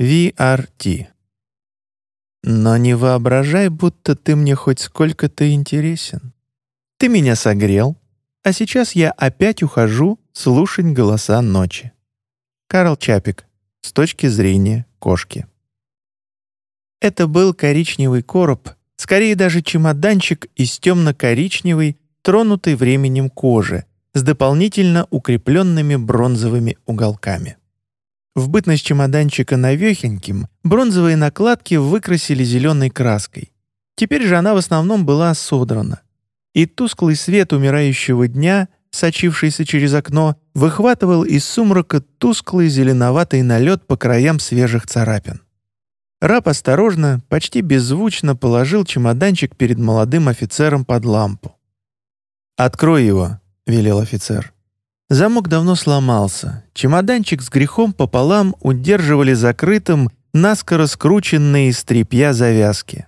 VRT. Но не воображай, будто ты мне хоть сколько-то интересен. Ты меня согрел, а сейчас я опять ухожу слушать голоса ночи. Карл Чапик. С точки зрения кошки. Это был коричневый короб, скорее даже чемоданчик из темно-коричневой, тронутой временем кожи, с дополнительно укрепленными бронзовыми уголками. В бытность чемоданчика навехеньким бронзовые накладки выкрасили зеленой краской. Теперь же она в основном была содрана. И тусклый свет умирающего дня, сочившийся через окно, выхватывал из сумрака тусклый зеленоватый налет по краям свежих царапин. Раб осторожно, почти беззвучно положил чемоданчик перед молодым офицером под лампу. «Открой его», — велел офицер. Замок давно сломался. Чемоданчик с грехом пополам удерживали закрытым наскоро скрученные из тряпья завязки.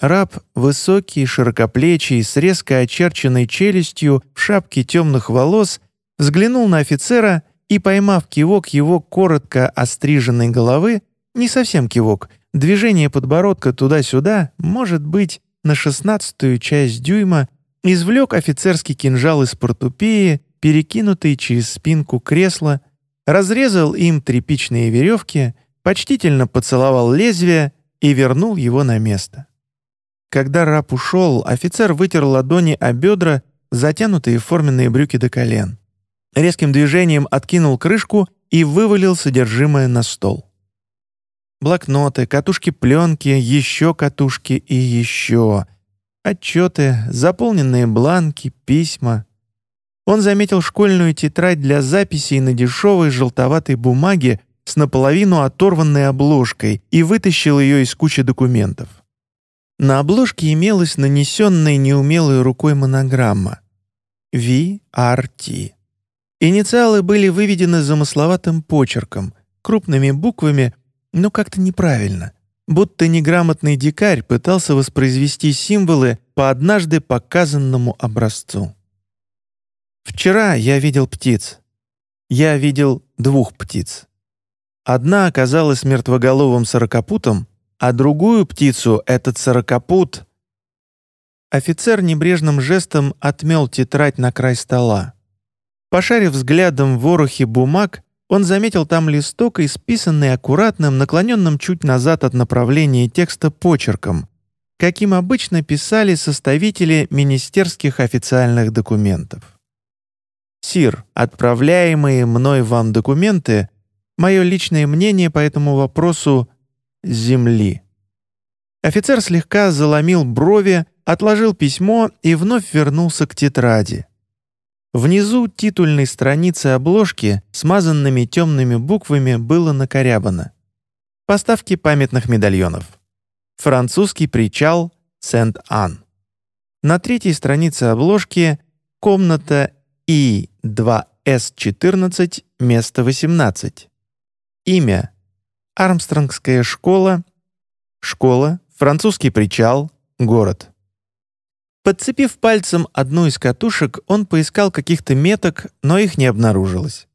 Раб, высокий, широкоплечий, с резко очерченной челюстью, в шапке темных волос, взглянул на офицера и, поймав кивок его коротко остриженной головы, не совсем кивок, движение подбородка туда-сюда, может быть, на шестнадцатую часть дюйма, извлек офицерский кинжал из портупеи перекинутый через спинку кресла, разрезал им тряпичные веревки, почтительно поцеловал лезвие и вернул его на место. Когда раб ушел, офицер вытер ладони о бедра, затянутые форменные брюки до колен. Резким движением откинул крышку и вывалил содержимое на стол. Блокноты, катушки пленки, еще катушки и еще. Отчеты, заполненные бланки, письма — он заметил школьную тетрадь для записей на дешевой желтоватой бумаге с наполовину оторванной обложкой и вытащил ее из кучи документов. На обложке имелась нанесенная неумелой рукой монограмма VRT. Инициалы были выведены замысловатым почерком, крупными буквами, но как-то неправильно, будто неграмотный дикарь пытался воспроизвести символы по однажды показанному образцу. Вчера я видел птиц. Я видел двух птиц. Одна оказалась мертвоголовым сорокопутом, а другую птицу этот сорокопут... Офицер небрежным жестом отмел тетрадь на край стола. Пошарив взглядом в ворохе бумаг, он заметил там листок, исписанный аккуратным, наклоненным чуть назад от направления текста почерком, каким обычно писали составители министерских официальных документов. «Сир, отправляемые мной вам документы — мое личное мнение по этому вопросу земли». Офицер слегка заломил брови, отложил письмо и вновь вернулся к тетради. Внизу титульной страницы обложки смазанными темными буквами было накорябано. Поставки памятных медальонов. Французский причал Сент-Ан. На третьей странице обложки комната И 2С14, место 18. Имя. Армстронгская школа. Школа. Французский причал. Город. Подцепив пальцем одну из катушек, он поискал каких-то меток, но их не обнаружилось.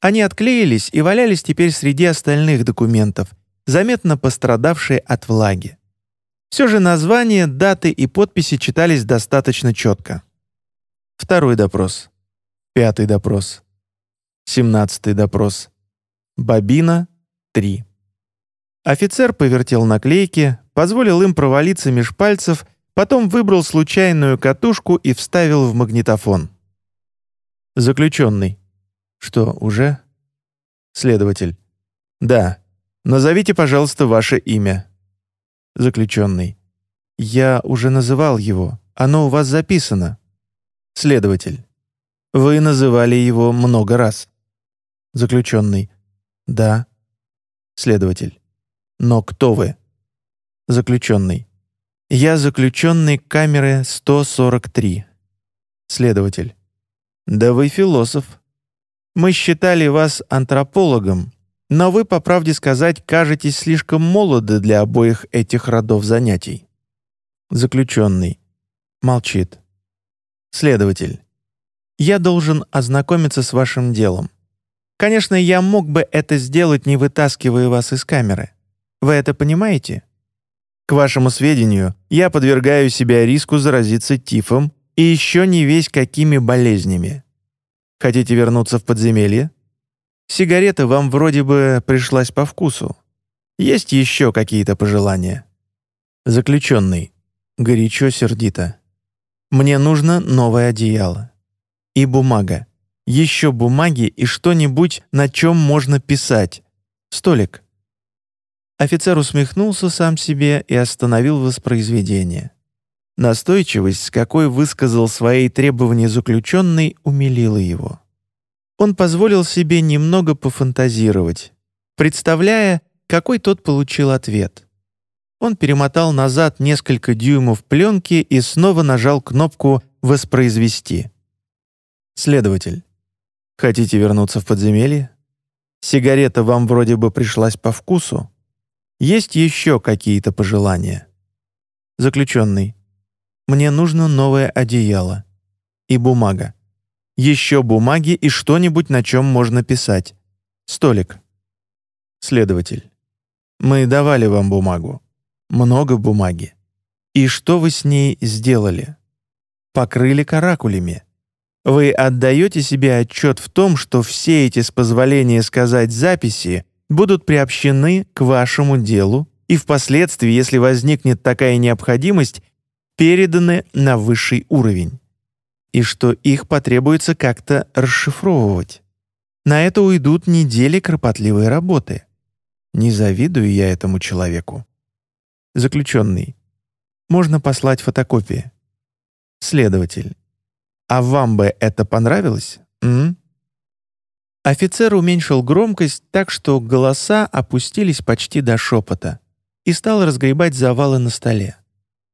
Они отклеились и валялись теперь среди остальных документов, заметно пострадавшие от влаги. Все же названия, даты и подписи читались достаточно четко. Второй допрос. Пятый допрос. Семнадцатый допрос. Бобина. Три. Офицер повертел наклейки, позволил им провалиться меж пальцев, потом выбрал случайную катушку и вставил в магнитофон. Заключенный. Что, уже? Следователь. Да. Назовите, пожалуйста, ваше имя. Заключенный. Я уже называл его. Оно у вас записано. Следователь. Вы называли его много раз. Заключенный. Да. Следователь. Но кто вы? Заключенный. Я заключенный камеры 143. Следователь. Да вы философ. Мы считали вас антропологом, но вы, по правде сказать, кажетесь слишком молоды для обоих этих родов занятий. Заключенный. Молчит. Следователь. Я должен ознакомиться с вашим делом. Конечно, я мог бы это сделать, не вытаскивая вас из камеры. Вы это понимаете? К вашему сведению, я подвергаю себя риску заразиться тифом и еще не весь какими болезнями. Хотите вернуться в подземелье? Сигарета вам вроде бы пришлась по вкусу. Есть еще какие-то пожелания? Заключенный. Горячо, сердито. Мне нужно новое одеяло. И бумага. Еще бумаги и что-нибудь, на чем можно писать. Столик. Офицер усмехнулся сам себе и остановил воспроизведение. Настойчивость, с какой высказал свои требования заключенный, умилила его. Он позволил себе немного пофантазировать, представляя, какой тот получил ответ. Он перемотал назад несколько дюймов пленки и снова нажал кнопку «Воспроизвести». Следователь. Хотите вернуться в подземелье? Сигарета вам вроде бы пришлась по вкусу. Есть еще какие-то пожелания? Заключенный. Мне нужно новое одеяло. И бумага. Еще бумаги и что-нибудь, на чем можно писать. Столик. Следователь. Мы давали вам бумагу. Много бумаги. И что вы с ней сделали? Покрыли каракулями. Вы отдаете себе отчет в том, что все эти, с позволения сказать, записи будут приобщены к вашему делу и впоследствии, если возникнет такая необходимость, переданы на высший уровень. И что их потребуется как-то расшифровывать. На это уйдут недели кропотливой работы. Не завидую я этому человеку. Заключенный. Можно послать фотокопии. Следователь. А вам бы это понравилось? М? Офицер уменьшил громкость так, что голоса опустились почти до шепота и стал разгребать завалы на столе.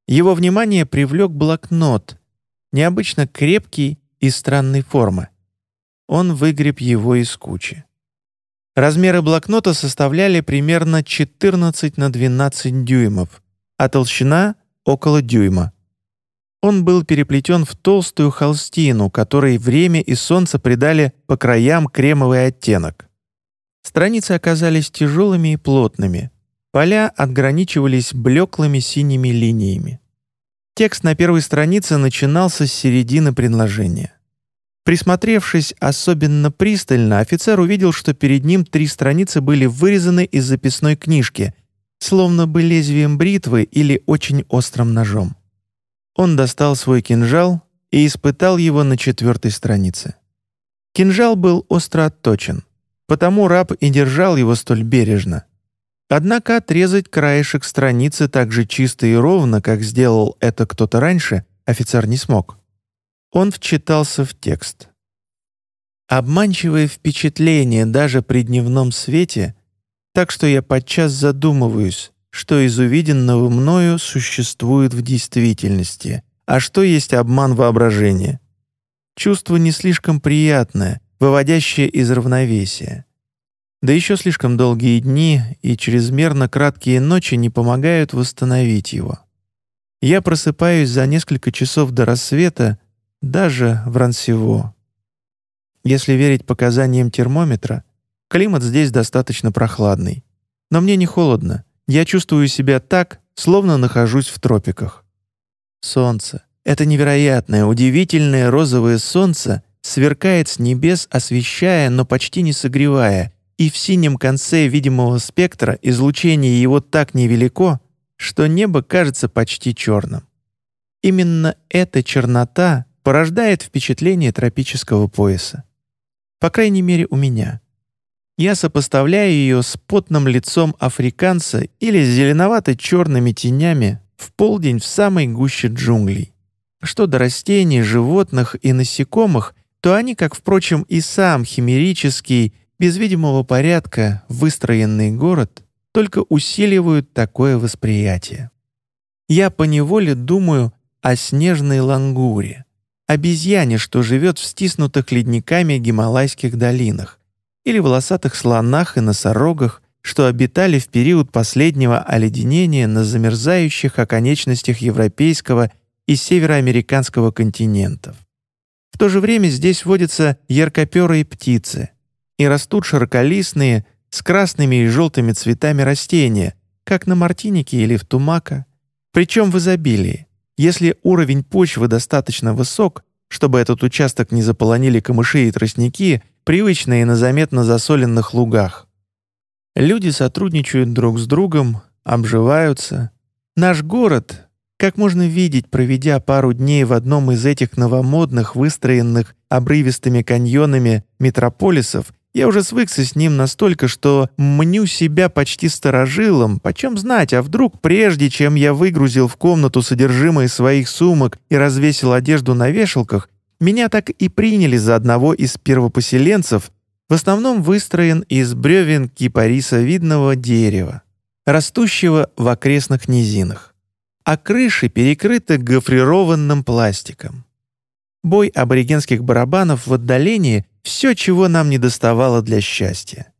Его внимание привлек блокнот, необычно крепкий и странной формы. Он выгреб его из кучи. Размеры блокнота составляли примерно 14 на 12 дюймов, а толщина — около дюйма. Он был переплетен в толстую холстину, которой время и солнце придали по краям кремовый оттенок. Страницы оказались тяжелыми и плотными. Поля отграничивались блеклыми синими линиями. Текст на первой странице начинался с середины предложения. Присмотревшись особенно пристально, офицер увидел, что перед ним три страницы были вырезаны из записной книжки, словно бы лезвием бритвы или очень острым ножом. Он достал свой кинжал и испытал его на четвертой странице. Кинжал был остро отточен, потому раб и держал его столь бережно. Однако отрезать краешек страницы так же чисто и ровно, как сделал это кто-то раньше, офицер не смог. Он вчитался в текст. Обманчивое впечатление даже при дневном свете, так что я подчас задумываюсь, что из увиденного мною существует в действительности, а что есть обман воображения. Чувство не слишком приятное, выводящее из равновесия. Да еще слишком долгие дни и чрезмерно краткие ночи не помогают восстановить его. Я просыпаюсь за несколько часов до рассвета, даже в Рансево. Если верить показаниям термометра, климат здесь достаточно прохладный. Но мне не холодно, я чувствую себя так, словно нахожусь в тропиках. Солнце. Это невероятное, удивительное розовое солнце сверкает с небес, освещая, но почти не согревая, и в синем конце видимого спектра излучение его так невелико, что небо кажется почти черным. Именно эта чернота порождает впечатление тропического пояса. По крайней мере, у меня — я сопоставляю ее с потным лицом африканца или с зеленовато-черными тенями в полдень в самой гуще джунглей. Что до растений, животных и насекомых, то они, как, впрочем, и сам химерический, без видимого порядка выстроенный город, только усиливают такое восприятие. Я поневоле думаю о снежной лангуре, обезьяне, что живет в стиснутых ледниками гималайских долинах, или волосатых слонах и носорогах, что обитали в период последнего оледенения на замерзающих оконечностях европейского и североамериканского континентов. В то же время здесь водятся яркоперые птицы, и растут широколистные с красными и желтыми цветами растения, как на мартинике или в тумака, причем в изобилии. Если уровень почвы достаточно высок, чтобы этот участок не заполонили камыши и тростники, привычные на заметно засоленных лугах. Люди сотрудничают друг с другом, обживаются. Наш город, как можно видеть, проведя пару дней в одном из этих новомодных, выстроенных обрывистыми каньонами метрополисов, я уже свыкся с ним настолько, что мню себя почти сторожилом, почем знать, а вдруг прежде, чем я выгрузил в комнату содержимое своих сумок и развесил одежду на вешалках, меня так и приняли за одного из первопоселенцев, в основном выстроен из бревен кипарисовидного дерева, растущего в окрестных низинах, а крыши перекрыты гофрированным пластиком. Бой аборигенских барабанов в отдалении — все, чего нам не доставало для счастья.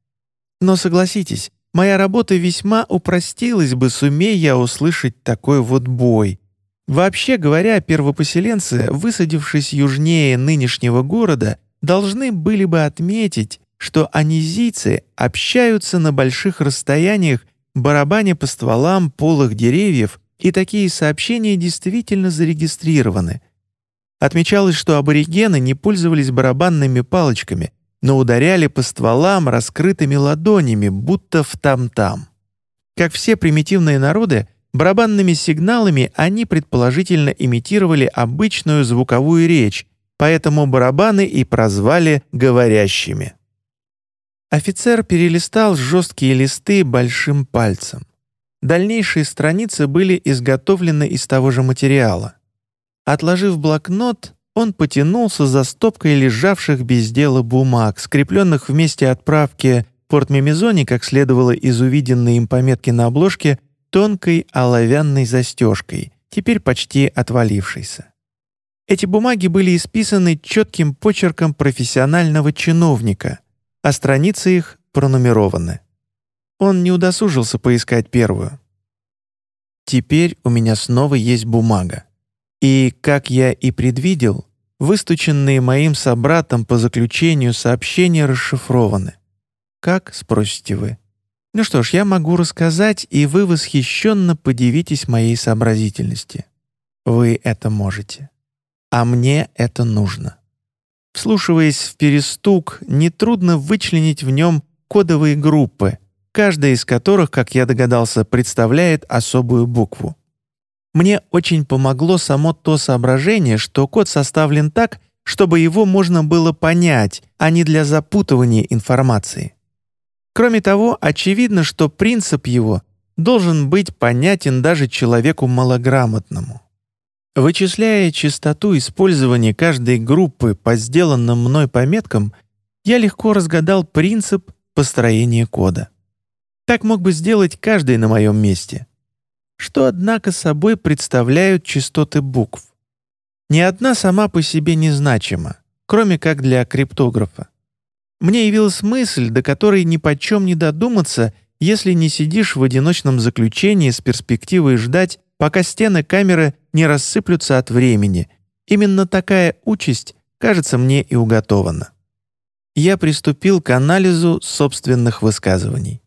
Но согласитесь, моя работа весьма упростилась бы, сумея я услышать такой вот бой. Вообще говоря, первопоселенцы, высадившись южнее нынешнего города, должны были бы отметить, что анизийцы общаются на больших расстояниях, барабаня по стволам полых деревьев, и такие сообщения действительно зарегистрированы — Отмечалось, что аборигены не пользовались барабанными палочками, но ударяли по стволам раскрытыми ладонями, будто в там-там. Как все примитивные народы, барабанными сигналами они предположительно имитировали обычную звуковую речь, поэтому барабаны и прозвали «говорящими». Офицер перелистал жесткие листы большим пальцем. Дальнейшие страницы были изготовлены из того же материала. Отложив блокнот, он потянулся за стопкой лежавших без дела бумаг, скрепленных вместе отправки в Порт-Мемизоне, как следовало из увиденной им пометки на обложке, тонкой оловянной застежкой, теперь почти отвалившейся. Эти бумаги были исписаны четким почерком профессионального чиновника, а страницы их пронумерованы. Он не удосужился поискать первую. Теперь у меня снова есть бумага. И, как я и предвидел, выстученные моим собратом по заключению сообщения расшифрованы. Как, спросите вы? Ну что ж, я могу рассказать, и вы восхищенно подивитесь моей сообразительности. Вы это можете. А мне это нужно. Вслушиваясь в перестук, нетрудно вычленить в нем кодовые группы, каждая из которых, как я догадался, представляет особую букву. Мне очень помогло само то соображение, что код составлен так, чтобы его можно было понять, а не для запутывания информации. Кроме того, очевидно, что принцип его должен быть понятен даже человеку малограмотному. Вычисляя частоту использования каждой группы по сделанным мной пометкам, я легко разгадал принцип построения кода. Так мог бы сделать каждый на моем месте что, однако, собой представляют частоты букв. Ни одна сама по себе не значима, кроме как для криптографа. Мне явилась мысль, до которой ни почем не додуматься, если не сидишь в одиночном заключении с перспективой ждать, пока стены камеры не рассыплются от времени. Именно такая участь, кажется, мне и уготована. Я приступил к анализу собственных высказываний.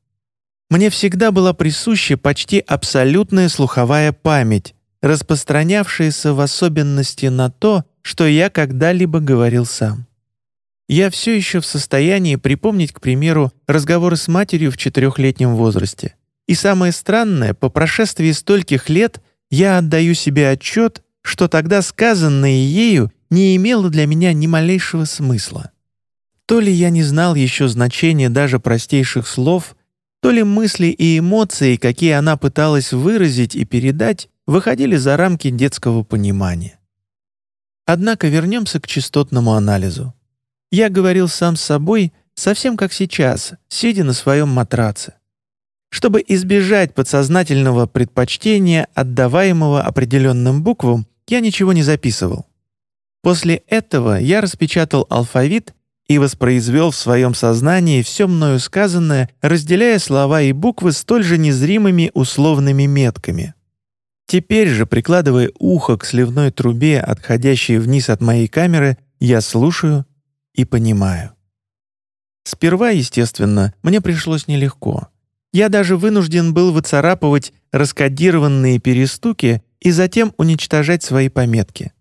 Мне всегда была присуща почти абсолютная слуховая память, распространявшаяся в особенности на то, что я когда-либо говорил сам. Я все еще в состоянии припомнить, к примеру, разговоры с матерью в четырехлетнем возрасте. И самое странное, по прошествии стольких лет я отдаю себе отчет, что тогда сказанное ею не имело для меня ни малейшего смысла. То ли я не знал еще значения даже простейших слов, то ли мысли и эмоции, какие она пыталась выразить и передать, выходили за рамки детского понимания. Однако вернемся к частотному анализу. Я говорил сам с собой, совсем как сейчас, сидя на своем матраце. Чтобы избежать подсознательного предпочтения, отдаваемого определенным буквам, я ничего не записывал. После этого я распечатал алфавит и воспроизвел в своем сознании все мною сказанное, разделяя слова и буквы столь же незримыми условными метками. Теперь же, прикладывая ухо к сливной трубе, отходящей вниз от моей камеры, я слушаю и понимаю. Сперва, естественно, мне пришлось нелегко. Я даже вынужден был выцарапывать раскодированные перестуки и затем уничтожать свои пометки.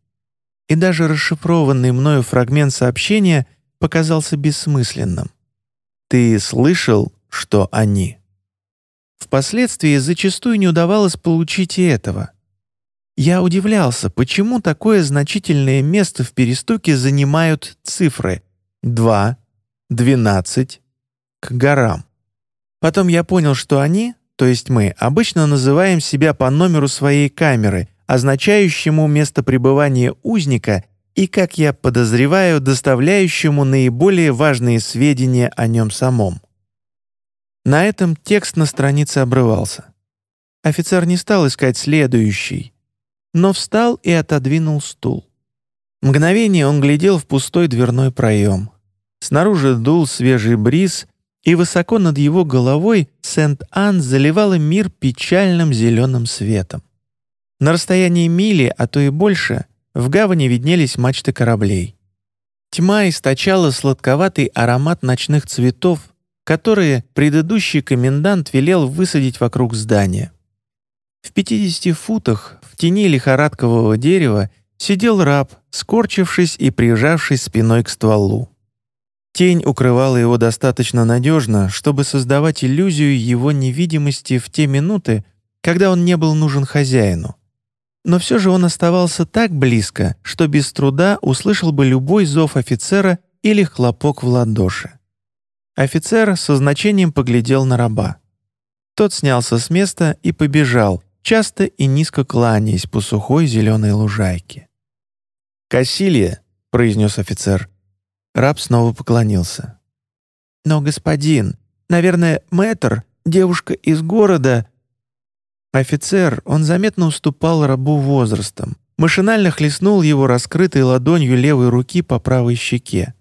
И даже расшифрованный мною фрагмент сообщения показался бессмысленным. «Ты слышал, что они?» Впоследствии зачастую не удавалось получить и этого. Я удивлялся, почему такое значительное место в перестуке занимают цифры 2, 12, к горам. Потом я понял, что они, то есть мы, обычно называем себя по номеру своей камеры, означающему место пребывания узника и, как я подозреваю, доставляющему наиболее важные сведения о нем самом. На этом текст на странице обрывался. Офицер не стал искать следующий, но встал и отодвинул стул. Мгновение он глядел в пустой дверной проем. Снаружи дул свежий бриз, и высоко над его головой Сент-Ан заливала мир печальным зеленым светом. На расстоянии мили, а то и больше, в гавани виднелись мачты кораблей. Тьма источала сладковатый аромат ночных цветов, которые предыдущий комендант велел высадить вокруг здания. В 50 футах в тени лихорадкового дерева сидел раб, скорчившись и прижавшись спиной к стволу. Тень укрывала его достаточно надежно, чтобы создавать иллюзию его невидимости в те минуты, когда он не был нужен хозяину. Но все же он оставался так близко, что без труда услышал бы любой зов офицера или хлопок в ладоши. Офицер со значением поглядел на раба. Тот снялся с места и побежал, часто и низко кланяясь по сухой зеленой лужайке. «Кассилия», — произнес офицер. Раб снова поклонился. «Но, господин, наверное, мэтр, девушка из города...» Офицер, он заметно уступал рабу возрастом, машинально хлестнул его раскрытой ладонью левой руки по правой щеке.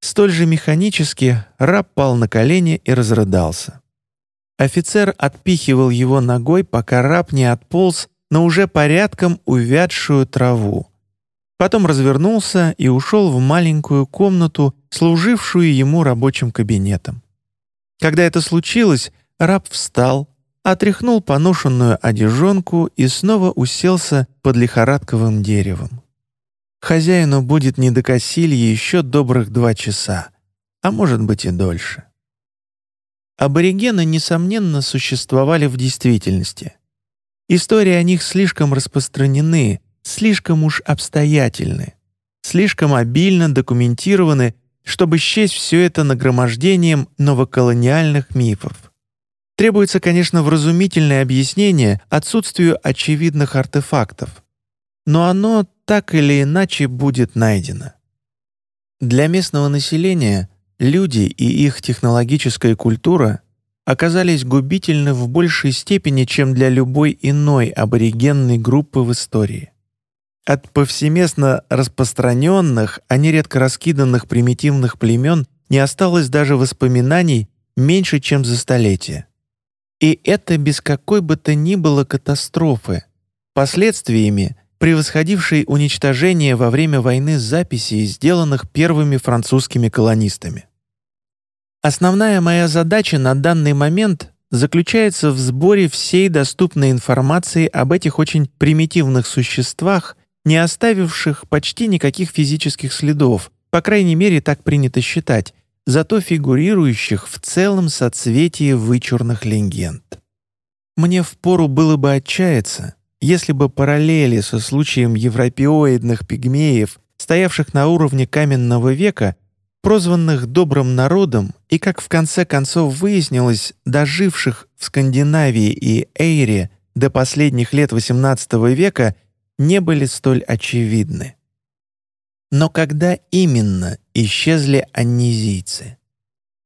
Столь же механически раб пал на колени и разрыдался. Офицер отпихивал его ногой, пока раб не отполз на уже порядком увядшую траву. Потом развернулся и ушел в маленькую комнату, служившую ему рабочим кабинетом. Когда это случилось, раб встал, отряхнул поношенную одежонку и снова уселся под лихорадковым деревом. Хозяину будет не до Кассильи еще добрых два часа, а может быть и дольше. Аборигены, несомненно, существовали в действительности. Истории о них слишком распространены, слишком уж обстоятельны, слишком обильно документированы, чтобы счесть все это нагромождением новоколониальных мифов. Требуется, конечно, вразумительное объяснение отсутствию очевидных артефактов. Но оно так или иначе будет найдено. Для местного населения люди и их технологическая культура оказались губительны в большей степени, чем для любой иной аборигенной группы в истории. От повсеместно распространенных, а нередко раскиданных примитивных племен не осталось даже воспоминаний меньше, чем за столетие. И это без какой бы то ни было катастрофы, последствиями – превосходившей уничтожение во время войны записей, сделанных первыми французскими колонистами. Основная моя задача на данный момент заключается в сборе всей доступной информации об этих очень примитивных существах, не оставивших почти никаких физических следов, по крайней мере, так принято считать, зато фигурирующих в целом соцветии вычурных легенд. Мне впору было бы отчаяться, если бы параллели со случаем европеоидных пигмеев, стоявших на уровне каменного века, прозванных добрым народом и, как в конце концов выяснилось, доживших в Скандинавии и Эйре до последних лет XVIII века, не были столь очевидны. Но когда именно исчезли аннизийцы?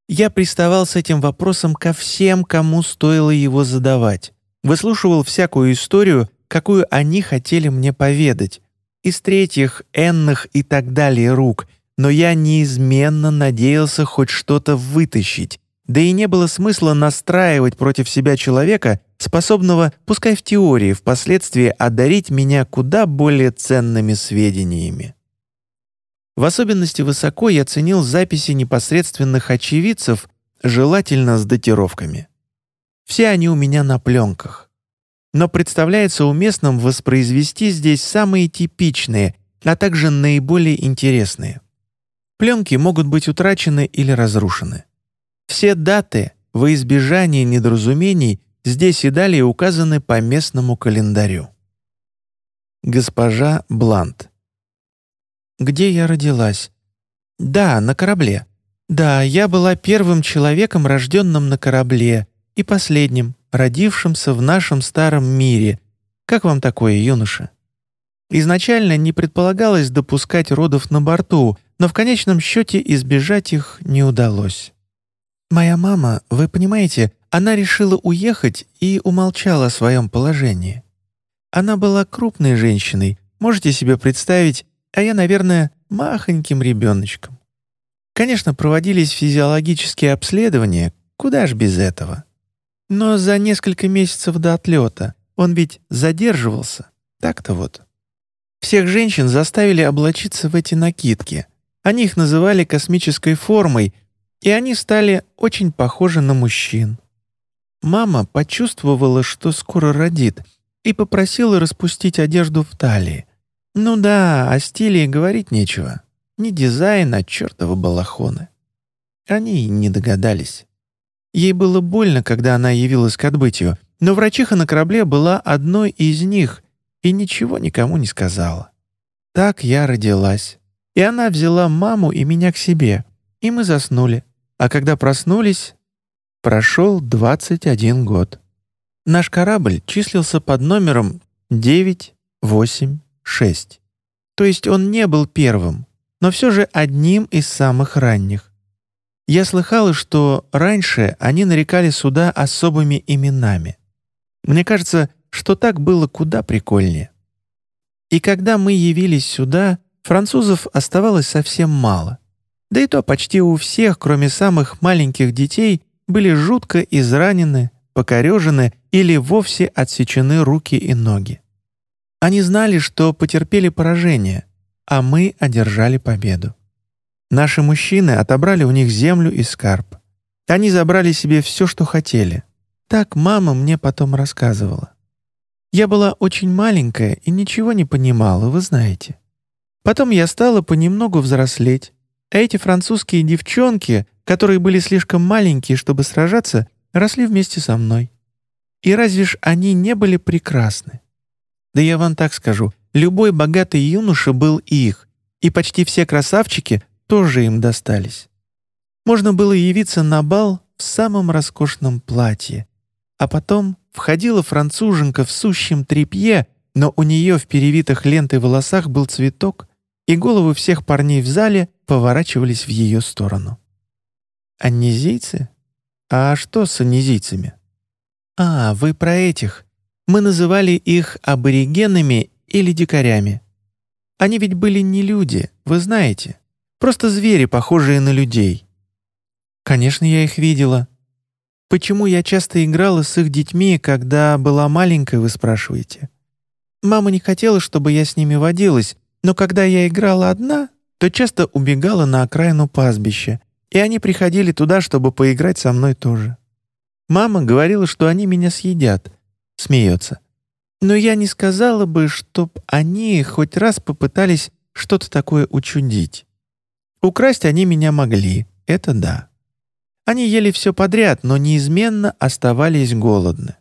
Я приставал с этим вопросом ко всем, кому стоило его задавать, выслушивал всякую историю какую они хотели мне поведать, из третьих, энных и так далее рук, но я неизменно надеялся хоть что-то вытащить, да и не было смысла настраивать против себя человека, способного, пускай в теории, впоследствии одарить меня куда более ценными сведениями. В особенности высоко я ценил записи непосредственных очевидцев, желательно с датировками. Все они у меня на пленках. Но представляется уместным воспроизвести здесь самые типичные, а также наиболее интересные. Пленки могут быть утрачены или разрушены. Все даты, во избежание недоразумений, здесь и далее указаны по местному календарю. Госпожа Блант. Где я родилась? Да, на корабле. Да, я была первым человеком, рожденным на корабле, и последним, родившимся в нашем старом мире. Как вам такое, юноша? Изначально не предполагалось допускать родов на борту, но в конечном счете избежать их не удалось. Моя мама, вы понимаете, она решила уехать и умолчала о своем положении. Она была крупной женщиной, можете себе представить, а я, наверное, махоньким ребеночком. Конечно, проводились физиологические обследования, куда ж без этого. Но за несколько месяцев до отлета он ведь задерживался, так-то вот. Всех женщин заставили облачиться в эти накидки. Они их называли космической формой, и они стали очень похожи на мужчин. Мама почувствовала, что скоро родит — и попросила распустить одежду в талии. Ну да, о стиле говорить нечего. Не дизайн, а чертовы балахоны. Они не догадались. Ей было больно, когда она явилась к отбытию, но врачиха на корабле была одной из них и ничего никому не сказала. Так я родилась. И она взяла маму и меня к себе, и мы заснули. А когда проснулись, прошел 21 год. Наш корабль числился под номером 986. То есть он не был первым, но все же одним из самых ранних. Я слыхала, что раньше они нарекали суда особыми именами. Мне кажется, что так было куда прикольнее. И когда мы явились сюда, французов оставалось совсем мало. Да и то почти у всех, кроме самых маленьких детей, были жутко изранены, покорежены или вовсе отсечены руки и ноги. Они знали, что потерпели поражение, а мы одержали победу. Наши мужчины отобрали у них землю и скарб. Они забрали себе все, что хотели. Так мама мне потом рассказывала. Я была очень маленькая и ничего не понимала, вы знаете. Потом я стала понемногу взрослеть, эти французские девчонки, которые были слишком маленькие, чтобы сражаться, росли вместе со мной. И разве ж они не были прекрасны? Да я вам так скажу, любой богатый юноша был их, и почти все красавчики тоже им достались. Можно было явиться на бал в самом роскошном платье, а потом входила француженка в сущем тряпье, но у нее в перевитых лентой волосах был цветок, и головы всех парней в зале поворачивались в ее сторону. Аннезийцы? А что с аннезийцами? «А, вы про этих. Мы называли их аборигенами или дикарями. Они ведь были не люди, вы знаете. Просто звери, похожие на людей». «Конечно, я их видела. Почему я часто играла с их детьми, когда была маленькой, вы спрашиваете? Мама не хотела, чтобы я с ними водилась, но когда я играла одна, то часто убегала на окраину пастбища, и они приходили туда, чтобы поиграть со мной тоже. Мама говорила, что они меня съедят. Смеется. Но я не сказала бы, чтоб они хоть раз попытались что-то такое учудить. Украсть они меня могли, это да. Они ели все подряд, но неизменно оставались голодны.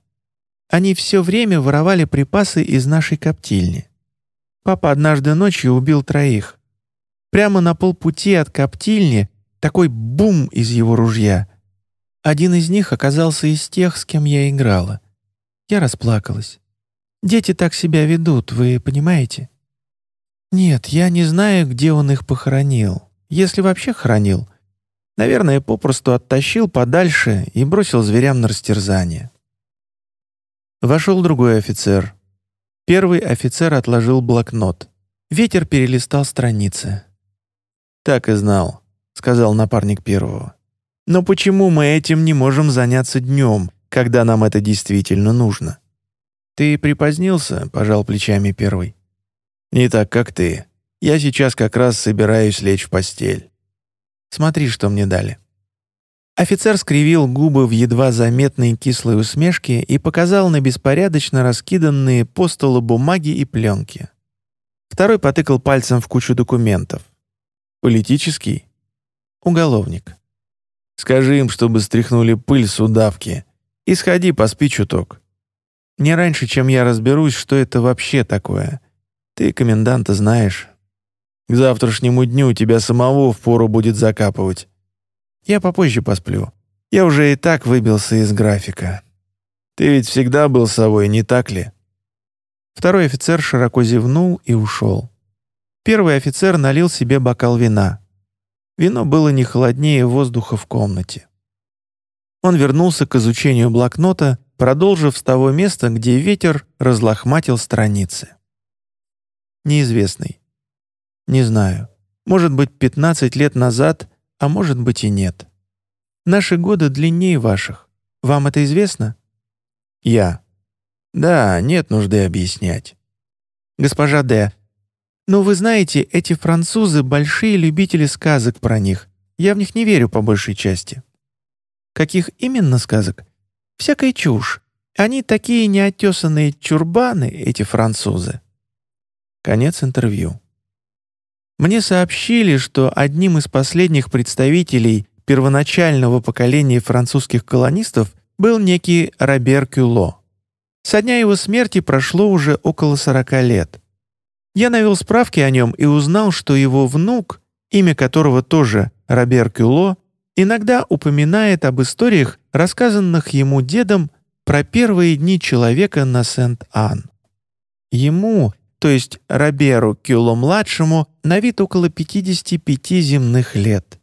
Они все время воровали припасы из нашей коптильни. Папа однажды ночью убил троих. Прямо на полпути от коптильни такой бум из его ружья, один из них оказался из тех, с кем я играла. Я расплакалась. Дети так себя ведут, вы понимаете? Нет, я не знаю, где он их похоронил. Если вообще хоронил. Наверное, попросту оттащил подальше и бросил зверям на растерзание. Вошел другой офицер. Первый офицер отложил блокнот. Ветер перелистал страницы. «Так и знал», — сказал напарник первого. Но почему мы этим не можем заняться днем, когда нам это действительно нужно? Ты припозднился, пожал плечами первый. Не так, как ты. Я сейчас как раз собираюсь лечь в постель. Смотри, что мне дали». Офицер скривил губы в едва заметной кислой усмешке и показал на беспорядочно раскиданные по столу бумаги и пленки. Второй потыкал пальцем в кучу документов. «Политический?» «Уголовник». «Скажи им, чтобы стряхнули пыль с удавки. И сходи, поспи чуток. Не раньше, чем я разберусь, что это вообще такое. Ты коменданта знаешь. К завтрашнему дню тебя самого впору будет закапывать. Я попозже посплю. Я уже и так выбился из графика. Ты ведь всегда был совой, не так ли?» Второй офицер широко зевнул и ушел. Первый офицер налил себе бокал вина. Вино было не холоднее воздуха в комнате. Он вернулся к изучению блокнота, продолжив с того места, где ветер разлохматил страницы. Неизвестный. Не знаю. Может быть, 15 лет назад а может быть и нет. Наши годы длиннее ваших. Вам это известно? Я. Да, нет нужды объяснять. Госпожа Д. Ну, вы знаете, эти французы — большие любители сказок про них. Я в них не верю по большей части. Каких именно сказок? Всякая чушь. Они такие неотесанные чурбаны, эти французы. Конец интервью. Мне сообщили, что одним из последних представителей первоначального поколения французских колонистов был некий Робер Кюло. Со дня его смерти прошло уже около 40 лет. Я навел справки о нем и узнал, что его внук, имя которого тоже Робер Кюло, иногда упоминает об историях, рассказанных ему дедом про первые дни человека на Сент-Ан. Ему, то есть Роберу Кюло-младшему, на вид около 55 земных лет.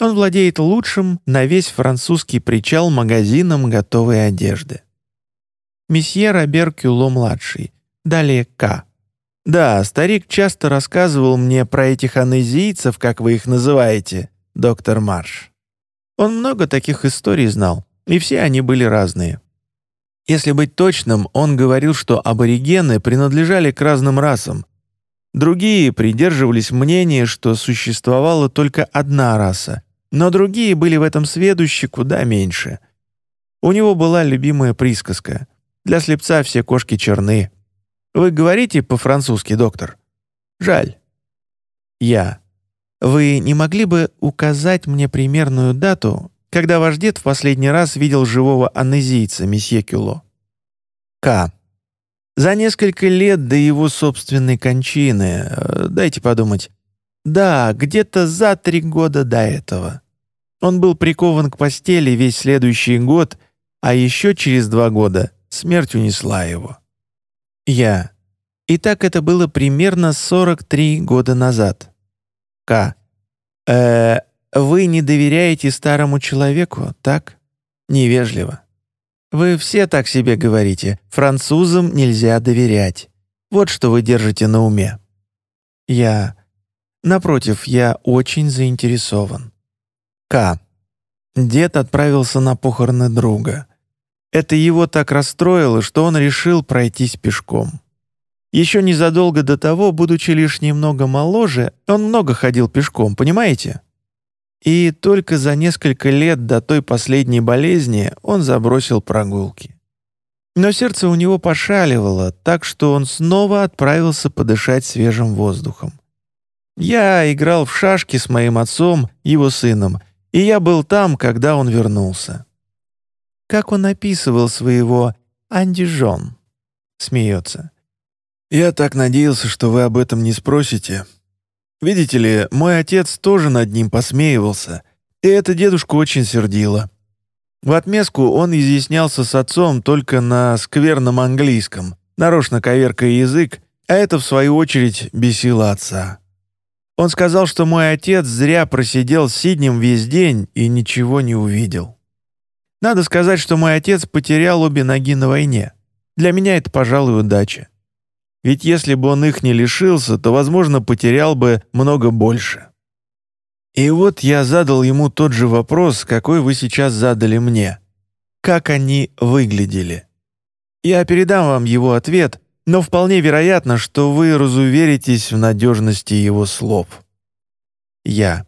Он владеет лучшим на весь французский причал магазином готовой одежды. Месье Робер Кюло-младший, далее К. Да, старик часто рассказывал мне про этих анезийцев, как вы их называете, доктор Марш. Он много таких историй знал, и все они были разные. Если быть точным, он говорил, что аборигены принадлежали к разным расам. Другие придерживались мнения, что существовала только одна раса, но другие были в этом сведущи куда меньше. У него была любимая присказка «Для слепца все кошки черны». Вы говорите по-французски, доктор? Жаль. Я. Вы не могли бы указать мне примерную дату, когда ваш дед в последний раз видел живого анезийца, месье Кюло? К. За несколько лет до его собственной кончины, э, дайте подумать, да, где-то за три года до этого. Он был прикован к постели весь следующий год, а еще через два года смерть унесла его. Я. И так это было примерно 43 года назад. К. Э, вы не доверяете старому человеку, так? Невежливо. Вы все так себе говорите. Французам нельзя доверять. Вот что вы держите на уме. Я... Напротив, я очень заинтересован. К. Дед отправился на похороны друга. Это его так расстроило, что он решил пройтись пешком. Еще незадолго до того, будучи лишь немного моложе, он много ходил пешком, понимаете? И только за несколько лет до той последней болезни он забросил прогулки. Но сердце у него пошаливало, так что он снова отправился подышать свежим воздухом. Я играл в шашки с моим отцом, его сыном, и я был там, когда он вернулся. Как он описывал своего «Андижон», смеется. «Я так надеялся, что вы об этом не спросите, Видите ли, мой отец тоже над ним посмеивался, и это дедушку очень сердило. В отместку он изъяснялся с отцом только на скверном английском, нарочно коверкая язык, а это, в свою очередь, бесило отца. Он сказал, что мой отец зря просидел с Сиднем весь день и ничего не увидел. Надо сказать, что мой отец потерял обе ноги на войне. Для меня это, пожалуй, удача. Ведь если бы он их не лишился, то, возможно, потерял бы много больше. И вот я задал ему тот же вопрос, какой вы сейчас задали мне. Как они выглядели? Я передам вам его ответ, но вполне вероятно, что вы разуверитесь в надежности его слов. Я.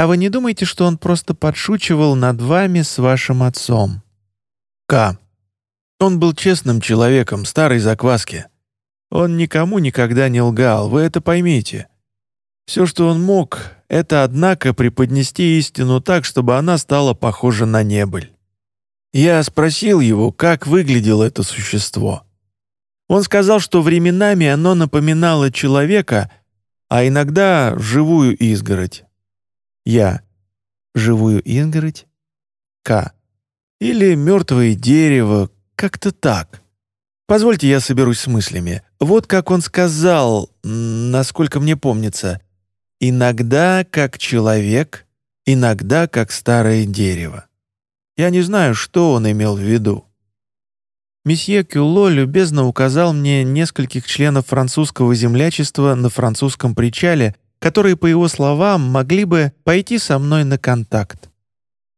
А вы не думаете, что он просто подшучивал над вами с вашим отцом? К. Он был честным человеком, старой закваски. Он никому никогда не лгал, вы это поймите. Все, что он мог, это, однако, преподнести истину так, чтобы она стала похожа на небыль. Я спросил его, как выглядело это существо. Он сказал, что временами оно напоминало человека, а иногда живую изгородь. Я. Живую изгородь? К. Или мертвое дерево, как-то так. Позвольте я соберусь с мыслями. Вот как он сказал, насколько мне помнится. «Иногда как человек, иногда как старое дерево». Я не знаю, что он имел в виду. Месье Кюло любезно указал мне нескольких членов французского землячества на французском причале, которые, по его словам, могли бы пойти со мной на контакт.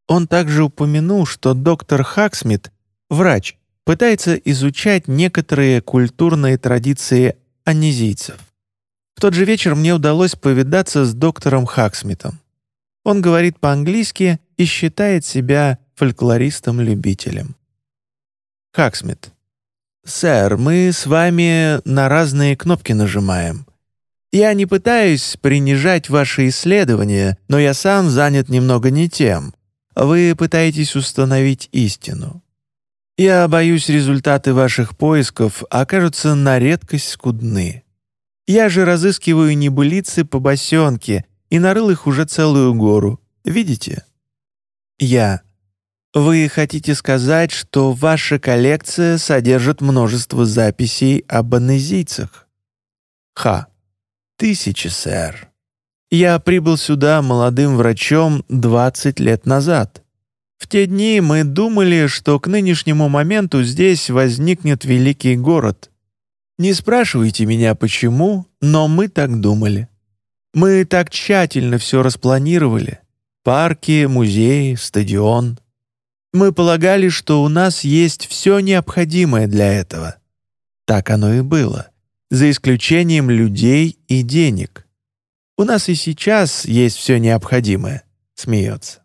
Он также упомянул, что доктор Хаксмит, врач, пытается изучать некоторые культурные традиции анизийцев. В тот же вечер мне удалось повидаться с доктором Хаксмитом. Он говорит по-английски и считает себя фольклористом-любителем. Хаксмит. «Сэр, мы с вами на разные кнопки нажимаем. Я не пытаюсь принижать ваши исследования, но я сам занят немного не тем. Вы пытаетесь установить истину. Я боюсь, результаты ваших поисков окажутся на редкость скудны. Я же разыскиваю небылицы по босенке и нарыл их уже целую гору. Видите? Я. Вы хотите сказать, что ваша коллекция содержит множество записей об анезийцах? Ха. Тысячи, сэр. Я прибыл сюда молодым врачом 20 лет назад. В те дни мы думали, что к нынешнему моменту здесь возникнет великий город. Не спрашивайте меня, почему, но мы так думали. Мы так тщательно все распланировали. Парки, музеи, стадион. Мы полагали, что у нас есть все необходимое для этого. Так оно и было, за исключением людей и денег. У нас и сейчас есть все необходимое, смеется.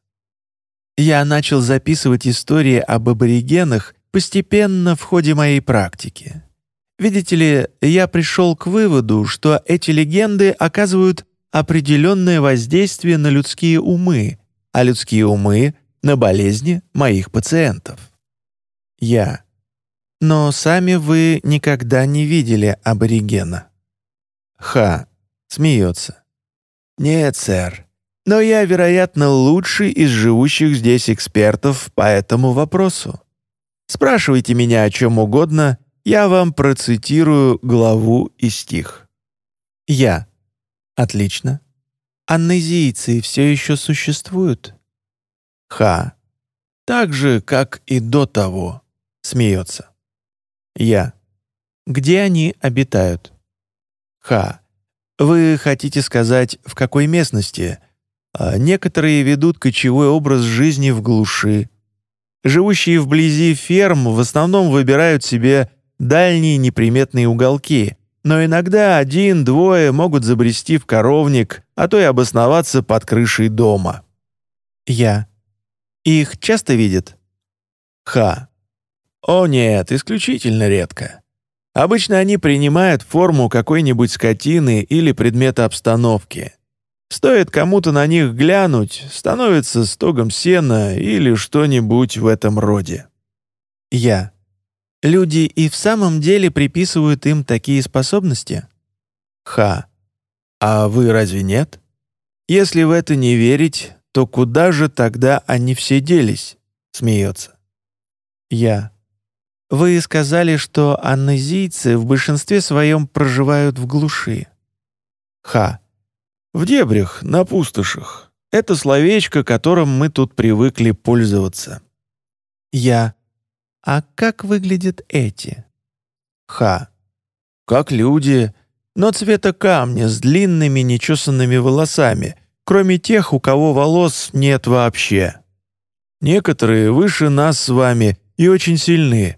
Я начал записывать истории об аборигенах постепенно в ходе моей практики. Видите ли, я пришел к выводу, что эти легенды оказывают определенное воздействие на людские умы, а людские умы — на болезни моих пациентов. Я. Но сами вы никогда не видели аборигена. Ха. Смеется. Нет, сэр но я, вероятно, лучший из живущих здесь экспертов по этому вопросу. Спрашивайте меня о чем угодно, я вам процитирую главу и стих. Я. Отлично. Аннезийцы все еще существуют? Ха. Так же, как и до того. Смеется. Я. Где они обитают? Ха. Вы хотите сказать, в какой местности? а некоторые ведут кочевой образ жизни в глуши. Живущие вблизи ферм в основном выбирают себе дальние неприметные уголки, но иногда один-двое могут забрести в коровник, а то и обосноваться под крышей дома. Я. Их часто видят? Ха. О нет, исключительно редко. Обычно они принимают форму какой-нибудь скотины или предмета обстановки. Стоит кому-то на них глянуть, становится стогом сена или что-нибудь в этом роде. Я. Люди и в самом деле приписывают им такие способности? Ха. А вы разве нет? Если в это не верить, то куда же тогда они все делись? Смеется. Я. Вы сказали, что аннезийцы в большинстве своем проживают в глуши. Ха. В дебрях, на пустошах. Это словечко, которым мы тут привыкли пользоваться. Я. А как выглядят эти? Ха. Как люди, но цвета камня с длинными нечесанными волосами, кроме тех, у кого волос нет вообще. Некоторые выше нас с вами и очень сильны,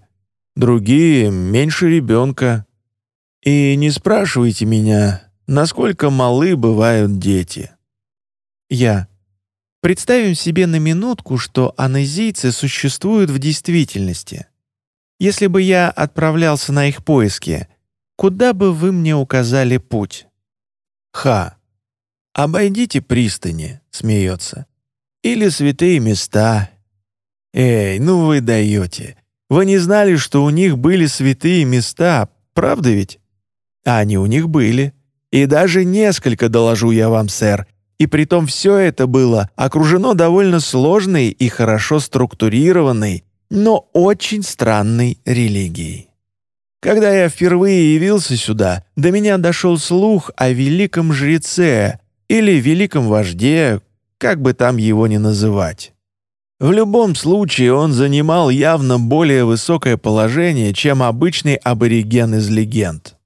другие меньше ребенка, И не спрашивайте меня, насколько малы бывают дети. Я. Представим себе на минутку, что анезийцы существуют в действительности. Если бы я отправлялся на их поиски, куда бы вы мне указали путь? Ха. «Обойдите пристани», — смеется. «Или святые места». «Эй, ну вы даете. Вы не знали, что у них были святые места, правда ведь?» А они у них были. И даже несколько, доложу я вам, сэр. И притом все это было окружено довольно сложной и хорошо структурированной, но очень странной религией. Когда я впервые явился сюда, до меня дошел слух о великом жреце, или великом вожде, как бы там его ни называть. В любом случае он занимал явно более высокое положение, чем обычный абориген из легенд.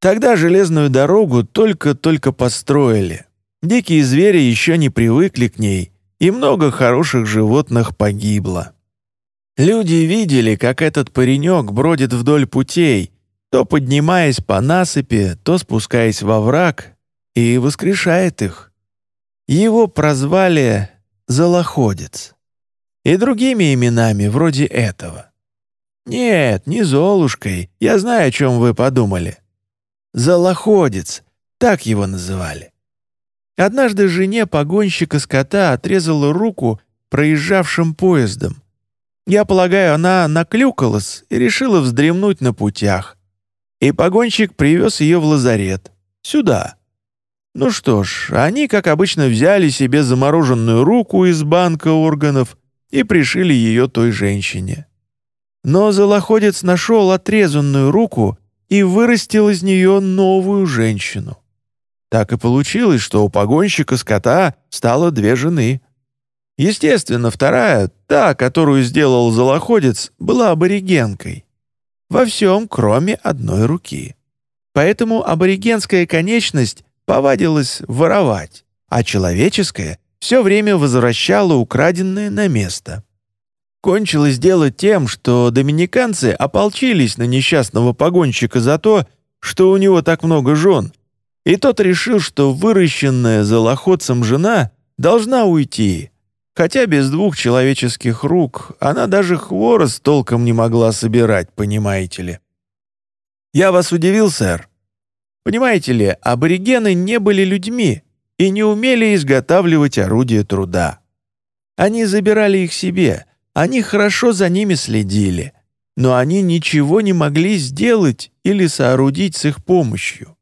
Тогда железную дорогу только-только построили. Дикие звери еще не привыкли к ней, и много хороших животных погибло. Люди видели, как этот паренек бродит вдоль путей, то поднимаясь по насыпи, то спускаясь во враг, и воскрешает их. Его прозвали «Золоходец» и другими именами вроде этого. Нет, не Золушкой, я знаю, о чем вы подумали. Золоходец, так его называли. Однажды жене погонщика скота отрезала руку проезжавшим поездом. Я полагаю, она наклюкалась и решила вздремнуть на путях. И погонщик привез ее в лазарет. Сюда. Ну что ж, они, как обычно, взяли себе замороженную руку из банка органов и пришили ее той женщине. Но золоходец нашел отрезанную руку и вырастил из нее новую женщину. Так и получилось, что у погонщика скота стало две жены. Естественно, вторая, та, которую сделал золоходец, была аборигенкой. Во всем, кроме одной руки. Поэтому аборигенская конечность повадилась воровать, а человеческое все время возвращало украденное на место. Кончилось дело тем, что доминиканцы ополчились на несчастного погонщика за то, что у него так много жен, и тот решил, что выращенная золоходцем жена должна уйти, хотя без двух человеческих рук она даже хворост толком не могла собирать, понимаете ли. Я вас удивил, сэр? Понимаете ли, аборигены не были людьми и не умели изготавливать орудия труда. Они забирали их себе, они хорошо за ними следили, но они ничего не могли сделать или соорудить с их помощью.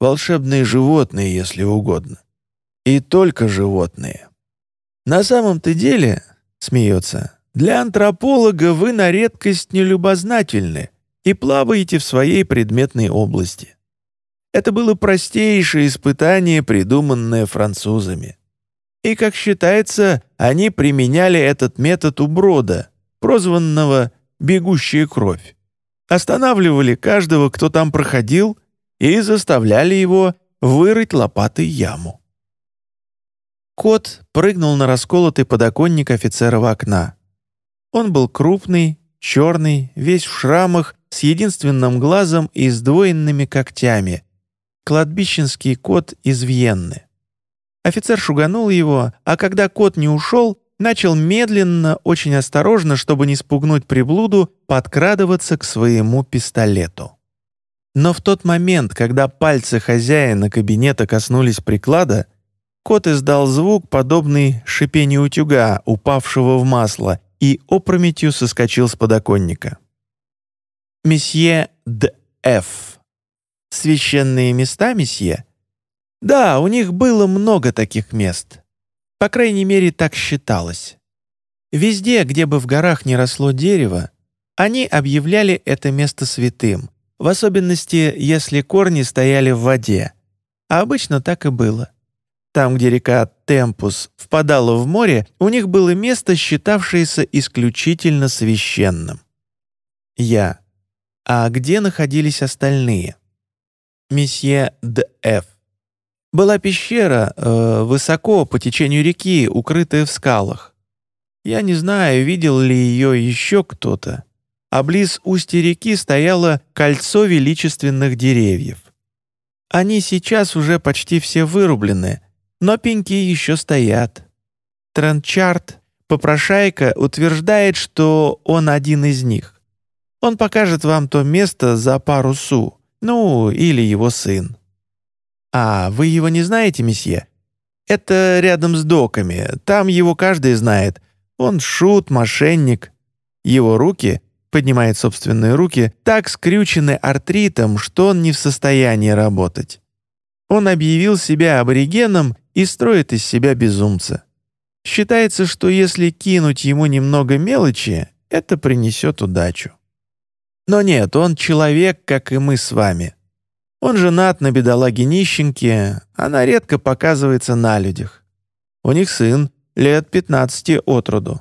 Волшебные животные, если угодно. И только животные. На самом-то деле, смеется, для антрополога вы на редкость нелюбознательны и плаваете в своей предметной области. Это было простейшее испытание, придуманное французами. И, как считается, они применяли этот метод у Брода, прозванного «бегущая кровь». Останавливали каждого, кто там проходил, и заставляли его вырыть лопатой яму. Кот прыгнул на расколотый подоконник офицера окна. Он был крупный, черный, весь в шрамах, с единственным глазом и сдвоенными когтями, кладбищенский кот из Вьенны. Офицер шуганул его, а когда кот не ушел, начал медленно, очень осторожно, чтобы не спугнуть приблуду, подкрадываться к своему пистолету. Но в тот момент, когда пальцы хозяина кабинета коснулись приклада, кот издал звук, подобный шипению утюга, упавшего в масло, и опрометью соскочил с подоконника. «Месье Д. Ф. Священные места, месье? Да, у них было много таких мест. По крайней мере, так считалось. Везде, где бы в горах не росло дерево, они объявляли это место святым, в особенности, если корни стояли в воде. А обычно так и было. Там, где река Темпус впадала в море, у них было место, считавшееся исключительно священным. Я. А где находились остальные? Месье Д.Ф. Была пещера э, высоко по течению реки, укрытая в скалах. Я не знаю, видел ли ее еще кто-то. а близ устья реки стояло кольцо величественных деревьев. Они сейчас уже почти все вырублены, но пеньки еще стоят. Тренчард, попрошайка, утверждает, что он один из них. Он покажет вам то место за пару су, ну, или его сын. А, вы его не знаете, месье? Это рядом с доками, там его каждый знает. Он шут, мошенник. Его руки, поднимает собственные руки, так скрючены артритом, что он не в состоянии работать. Он объявил себя аборигеном и строит из себя безумца. Считается, что если кинуть ему немного мелочи, это принесет удачу. Но нет, он человек, как и мы с вами. Он женат на бедолаге нищенке, она редко показывается на людях. У них сын, лет 15 от роду.